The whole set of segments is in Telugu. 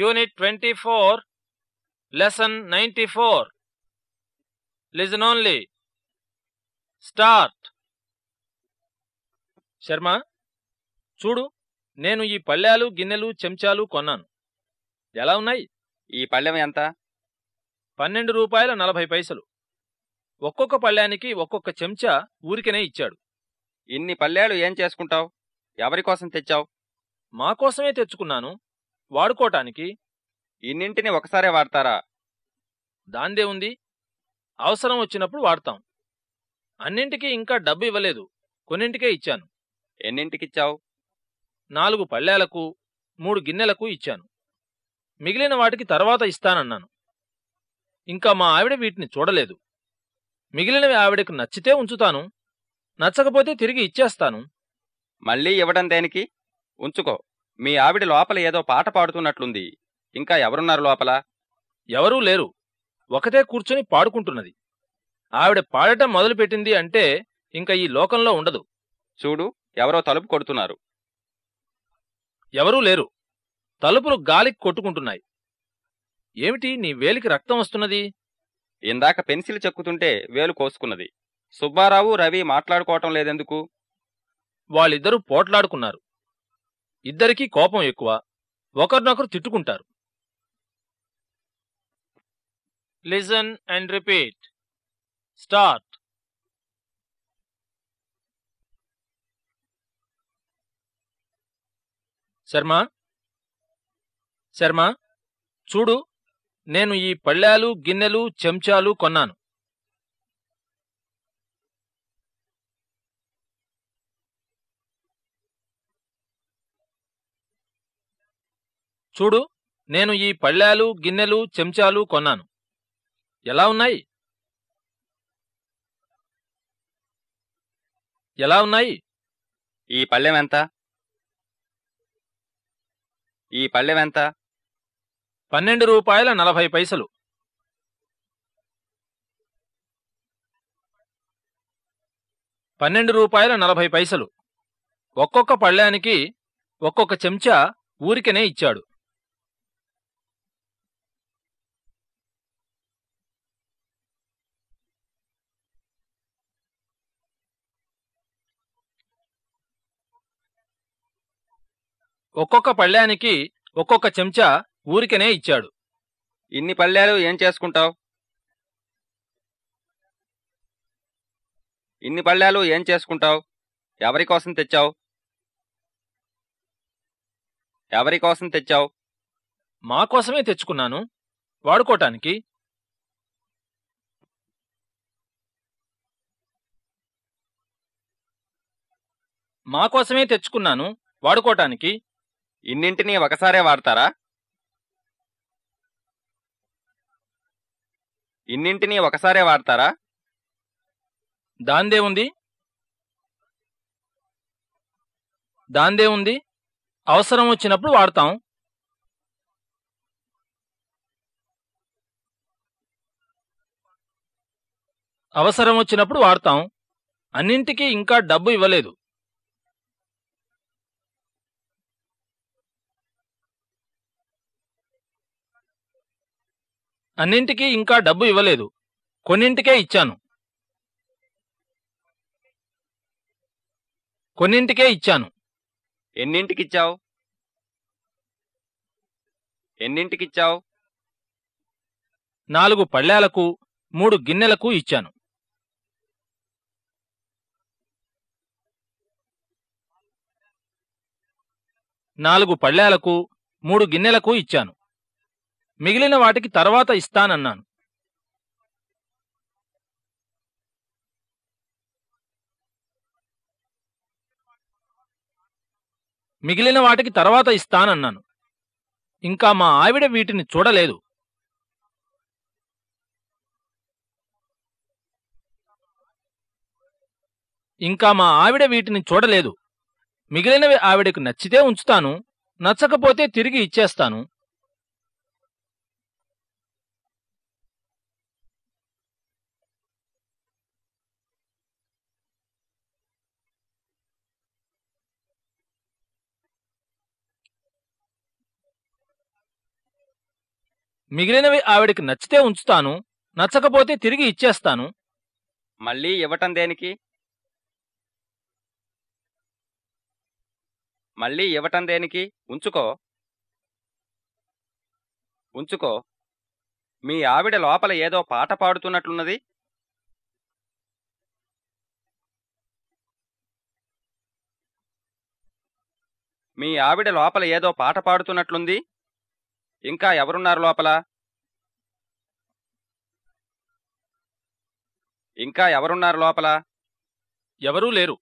Unit 24, Lesson 94. Listen only. Start. Sharma చూడు నేను ఈ పళ్ళాలు గిన్నెలు చెంచాలు కొన్నాను. ఎలా ఉన్నాయి? ఈ పళ్ళెం ఎంత? పన్నెండు రూపాయల నలభై పైసలు. ఒక్కొక్క పళ్ళానికి ఒక్కొక్క చెంచా ఊరికనే ఇచ్చాడు. ఇన్ని పళ్ళేలు ఏం చేసుకుంటావు? ఎవరి కోసం తెచ్చావు? మా కోసమే తెచ్చుకున్నాను. వాడుకోటానికి ఇన్నింటిని ఒకసారే వాడతారా? దాందే ఉంది. అవసరం వచ్చినప్పుడు వాడతాం. అన్నింటికీ ఇంకా డబ్బు ఇవ్వలేదు. కొన్నింటికే ఇచ్చాను. ఎన్నింటికిచ్చావు? నాలుగు పళ్ళేలకు మూడు గిన్నెలకు ఇచ్చాను. మిగిలిన వాటికి తర్వాత ఇస్తానన్నాను. ఇంకా మా ఆవిడ వీటిని చూడలేదు. మిగిలినవి ఆవిడకు నచ్చితే ఉంచుతాను. నచ్చకపోతే తిరిగి ఇచ్చేస్తాను. మళ్ళీ ఇవ్వడం దేనికి? ఉంచుకో. మీ ఆవిడ లోపల ఏదో పాట పాడుతున్నట్లుంది. ఇంకా ఎవరున్నారు లోపల? ఎవరూ లేరు. ఒకతే కూర్చొని పాడుకుంటున్నది. ఆవిడ పాడటం మొదలుపెట్టింది అంటే ఇంకా ఈ లోకంలో ఉండదు. చూడు ఎవరో తలుపు కొడుతున్నారు. ఎవరూ లేరు. తలుపులు గాలికి కొట్టుకుంటున్నాయి. ఏమిటి నీ వేలికి రక్తం వస్తున్నది? ఇందాక పెన్సిల్ చెక్కుతుంటే వేలు కోసుకున్నది. సుబ్బారావు రవి మాట్లాడుకోవటం లేదెందుకు? వాళ్ళిద్దరూ పోట్లాడుకున్నారు. ఇద్దరికీ కోపం ఎక్కువ. ఒకరినొకరు తిట్టుకుంటారు. Listen and repeat start Sharma? Sharma? చూడు నేను ఈ పళ్ళాలు గిన్నెలు చెంచాలు కొన్నాను. చూడు నేను ఈ పళ్ళాలు గిన్నెలు చెంచాలు కొన్నాను. ఎలా ఉన్నాయి? ఎలా ఉన్నాయి? ఈ పళ్ళెం ఎంత? ఈ పళ్ళెం ఎంత? పన్నెండు రూపాయల నలభై పైసలు. పన్నెండు రూపాయల నలభై పైసలు. ఒక్కొక్క పళ్ళానికి ఒక్కొక్క చెంచా ఊరికనే ఇచ్చాడు. ఒక్కొక్క పళ్ళానికి ఒక్కొక్క చెంచా ఊరికనే ఇచ్చాడు. ఇన్ని పళ్ళేలు ఏం చేసుకుంటావు? ఇన్ని పళ్ళేలు ఏం చేసుకుంటావు? ఎవరి కోసం తెచ్చావు? ఎవరి కోసం తెచ్చావు? మా కోసమే తెచ్చుకున్నాను. వాడుకోటానికి. మా కోసమే తెచ్చుకున్నాను. వాడుకోటానికి. ఇన్నింటినీ ఒకసారే వాడతారా? ఇన్నింటినీ ఒకసారే వాడతారా? దాందే ఉంది. దాందే ఉంది. అవసరం వచ్చినప్పుడు వాడతాం. అవసరం వచ్చినప్పుడు వాడతాం. అన్నింటికీ ఇంకా డబ్బు ఇవ్వలేదు. అన్నింటికీ ఇంకా డబ్బు ఇవ్వలేదు. కొన్నింటికే ఇచ్చాను. కొన్నింటికే ఇచ్చాను. ఎన్నింటికిచ్చావు? ఎన్నింటికిచ్చావు? నాలుగు పళ్ళేలకు మూడు గిన్నెలకు ఇచ్చాను. నాలుగు పళ్ళేలకు మూడు గిన్నెలకు ఇచ్చాను. మిగిలిన వాటికి తర్వాత ఇస్తానన్నాను. మిగిలిన వాటికి తర్వాత ఇస్తానన్నాను. ఇంకా మా ఆవిడ వీటిని చూడలేదు. ఇంకా మా ఆవిడ వీటిని చూడలేదు. మిగిలినవి ఆవిడకు నచ్చితే ఉంచుతాను నచ్చకపోతే తిరిగి ఇచ్చేస్తాను. మిగిలినవి ఆవిడికి నచ్చితే ఉంచుతాను నచ్చకపోతే తిరిగి ఇచ్చేస్తాను. మళ్ళీ ఇవ్వటం దేనికి? మళ్ళీ ఇవ్వటం దేనికి? ఉంచుకో. ఉంచుకో. మీ ఆవిడ లోపల ఏదో పాట పాడుతున్నట్లున్నది. మీ ఆవిడ లోపల ఏదో పాట పాడుతున్నట్లుంది. ఇంకా ఎవరున్నారు లోపల? ఇంకా ఎవరున్నారు లోపల? ఎవరూ లేరు.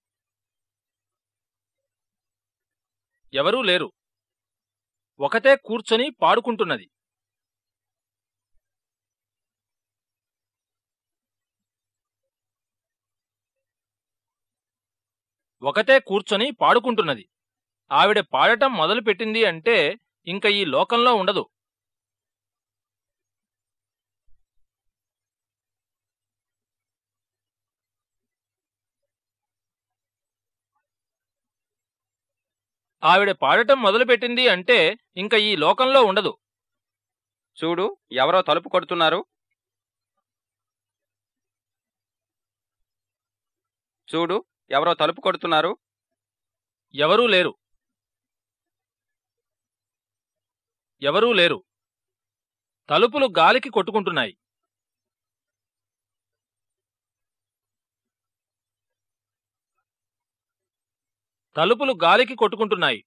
ఎవరూ లేరు. ఒకతే కూర్చొని పాడుకుంటున్నది. ఒకతే కూర్చొని పాడుకుంటున్నది. ఆవిడ పాడటం మొదలుపెట్టింది అంటే ఇంక ఈ లోకంలో ఉండదు. ఆవిడ పాడటం మొదలుపెట్టింది అంటే ఇంక ఈ లోకంలో ఉండదు. చూడు ఎవరో తలుపు కొడుతున్నారు. చూడు ఎవరో తలుపు కొడుతున్నారు. ఎవరూ లేరు. ఎవరూ లేరు. తలుపులు గాలికి కొట్టుకుంటున్నాయి. తలుపులు గాలికి కొట్టుకుంటున్నాయి.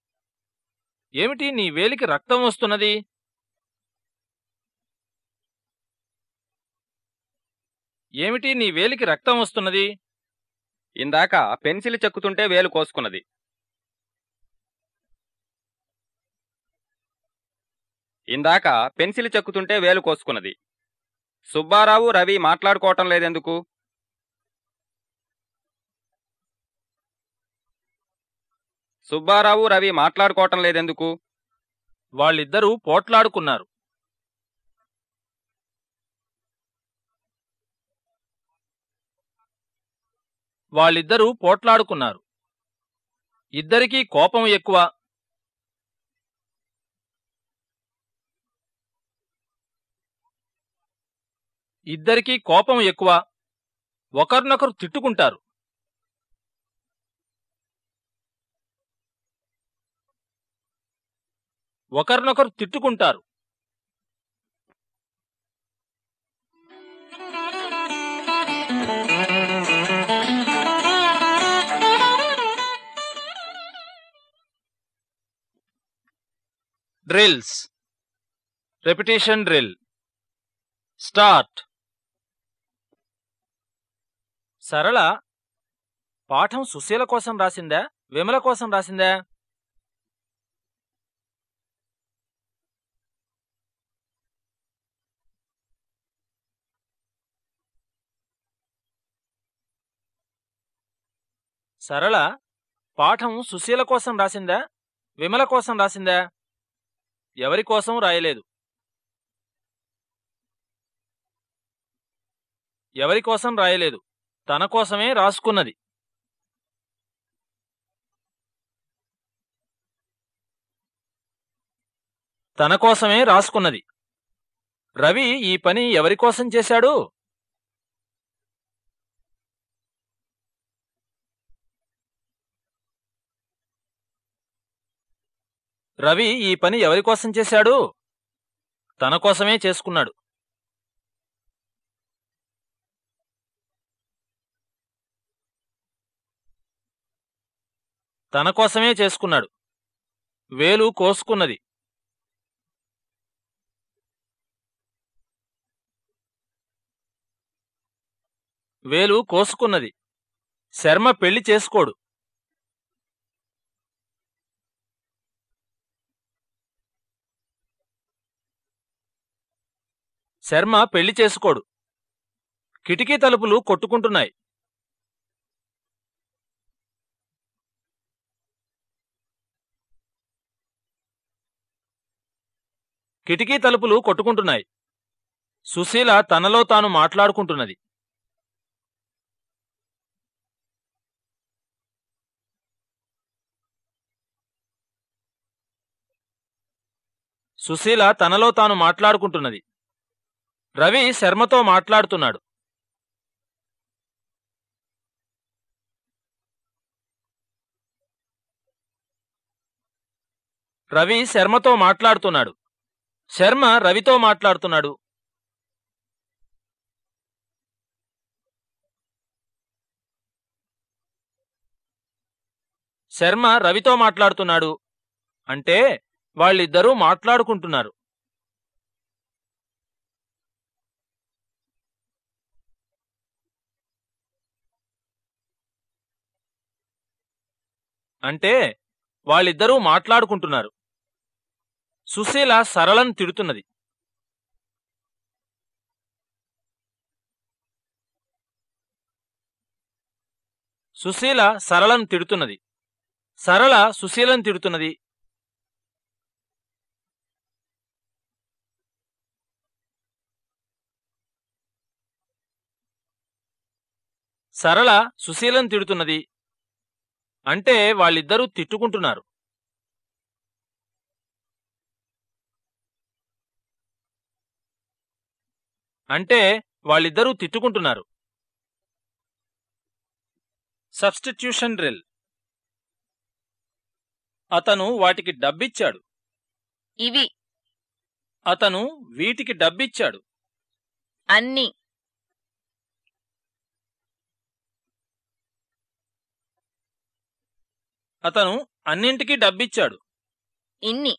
ఏమిటి నీ వేలికి రక్తం వస్తున్నది? ఏమిటి నీ వేలికి రక్తం వస్తున్నది? ఇందాక పెన్సిల్ చెక్కుతుంటే వేలు కోసుకున్నది. ఇందాక పెన్సిల్ చెక్కుతుంటే వేలు కోసుకున్నది. సుబ్బారావు రవి మాట్లాడుకోవటం లేదెందుకు? సుబ్బారావు రవి మాట్లాడుకోవటం లేదెందుకు? వాళ్ళిద్దరూ పోట్లాడుకున్నారు. వాళ్ళిద్దరూ పోట్లాడుకున్నారు. ఇద్దరికీ కోపం ఎక్కువ. ఇద్దరికీ కోపం ఎక్కువ. ఒకరినొకరు తిట్టుకుంటారు. ఒకరినొకరు తిట్టుకుంటారు. డ్రిల్స్. Repetition drill. స్టార్ట్. సరళ పాఠం సుశీల కోసం రాసిందా? విమల కోసం రాసిందా? సరళ పాఠం సుశీల కోసం రాసిందా? విమల కోసం రాసిందా? ఎవరి కోసం రాయలేదు? ఎవరి కోసం రాయలేదు? తన కోసమే రాసుకున్నది. తన కోసమే రాసుకున్నది. రవి ఈ పని ఎవరి కోసం చేశాడు? రవి ఈ పని ఎవరి కోసం చేశాడు? తన కోసమే చేసుకున్నాడు. తన కోసమే చేసుకున్నాడు. వేలు కోసుకున్నది. వేలు కోసుకున్నది. శర్మ పెళ్ళి చేసుకోడు. శర్మ పెళ్ళి చేసుకోడు. కిటికీ తలుపులు కొట్టుకుంటున్నాయి. కిటికీ తలుపులు కొట్టుకుంటున్నాయి. సుశీల తనలో తాను మాట్లాడుకుంటున్నది. సుశీల తనలో తాను మాట్లాడుకుంటున్నది. రవి శర్మతో మాట్లాడుతున్నాడు. రవి శర్మతో మాట్లాడుతున్నాడు. శర్మ రవితో మాట్లాడుతున్నాడు. శర్మ రవితో మాట్లాడుతున్నాడు. అంటే వాళ్ళిద్దరూ మాట్లాడుకుంటున్నారు. అంటే వాళ్ళిద్దరూ మాట్లాడుకుంటున్నారు. సుశీల సరళను తిడుతున్నది. సుశీల సరళను తిడుతున్నది. సరళ సుశీలను తిడుతున్నది. సరళ సుశీలను తిడుతున్నది. అంటే వాళ్ళిద్దరూ తిట్టుకుంటున్నారు. అంటే వాళ్ళిద్దరూ తిట్టుకుంటున్నారు. సబ్స్టిట్యూషన్ డ్రిల్ అతను వాటికి డబ్బిచ్చాడు. ఇవి. అతను వీటికి డబ్బిచ్చాడు. అన్ని. అతను అన్నింటికీ డబ్బిచ్చాడు. ఇన్ని.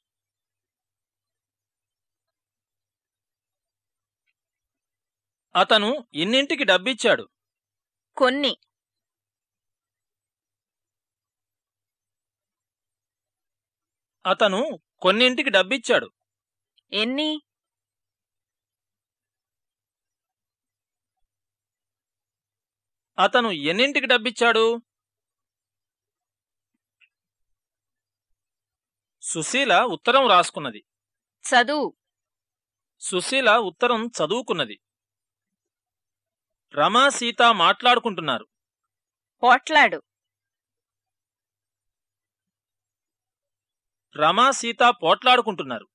అతను ఇన్నింటికి డబ్బిచ్చాడు? కొన్ని. అతను కొన్నింటికి డబ్బిచ్చాడు? ఎన్ని? అతను ఎన్నింటికి డబ్బిచ్చాడు? సుశీల ఉత్తరం రాసుకున్నది. చదువు. సుశీల ఉత్తరం చదువుకున్నది. రమా సీత మాట్లాడుకుంటున్నారు. పోట్లాడు రమా సీత పోట్లాడుకుంటున్నారు.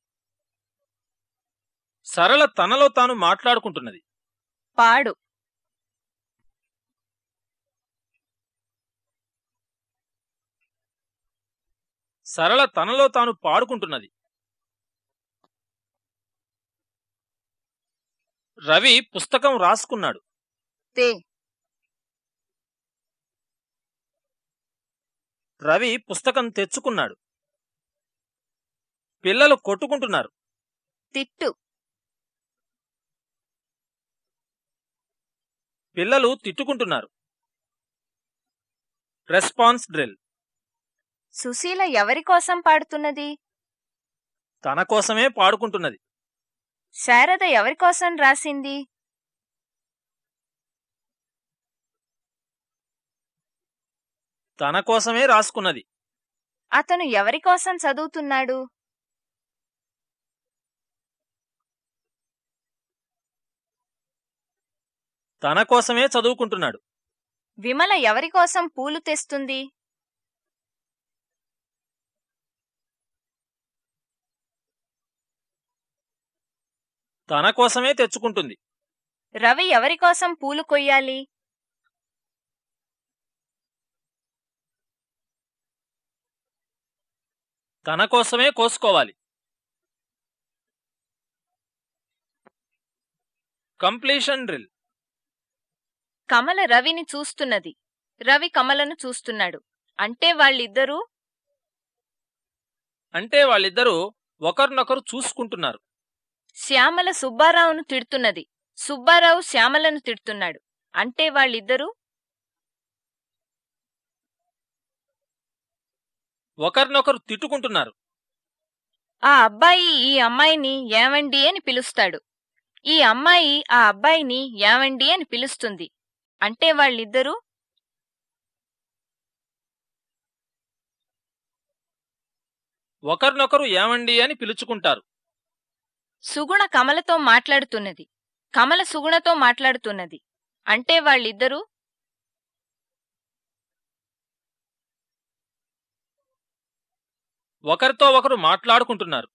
సరళ తనలో తాను మాట్లాడుకుంటున్నది. పాడు. సరళ తనలో తాను పాడుకుంటున్నది. రవి పుస్తకం రాసుకున్నాడు. తే రవి పుస్తకం తెచ్చుకున్నాడు. పిల్లలు కొట్టుకుంటున్నారు. తిట్టు. పిల్లలు తిట్టుకుంటున్నారు. Response drill. సుశీల ఎవరి కోసం పాడుతున్నది? తన కోసమే పాడుకుంటున్నది. శారద ఎవరి కోసం రాసింది? తన కోసమే రాసుకున్నది. అతను ఎవరి కోసం చదువుతున్నాడు? తన కోసమే చదువుకుంటున్నాడు. విమల ఎవరి కోసం పూలు తెస్తుంది? తన కోసమే తెచ్చుకుంటుంది. రవి ఎవరి కోసం పూలు కొయ్యాలి? తన కోసమే కోసుకోవాలి. Completion drill. కమల రవిని చూస్తున్నది. రవి కమలను చూస్తున్నాడు. అంటే వాళ్ళిద్దరూ? అంటే వాళ్ళిద్దరూ ఒకరినొకరు చూసుకుంటున్నారు. శ్యామల సుబ్బారావును తిడుతున్నది. సుబ్బారావు శ్యామలను తిడుతున్నాడు. అంటే వాళ్ళిద్దరూ? ఒకరినొకరు తిట్టుకుంటున్నారు. ఆ అబ్బాయి ఈ అమ్మాయిని ఏవండి అని పిలుస్తాడు. ఈ అమ్మాయి ఆ అబ్బాయిని ఏవండి అని పిలుస్తుంది. అంటే వాళ్ళిద్దరూ? ఒకరినొకరు ఏమండి అని పిలుచుకుంటారు. సుగుణ కమలతో మాట్లాడుతున్నది. కమల సుగుణతో మాట్లాడుతున్నది. అంటే వాళ్ళిద్దరూ? ఒకరితో ఒకరు మాట్లాడుకుంటున్నారు.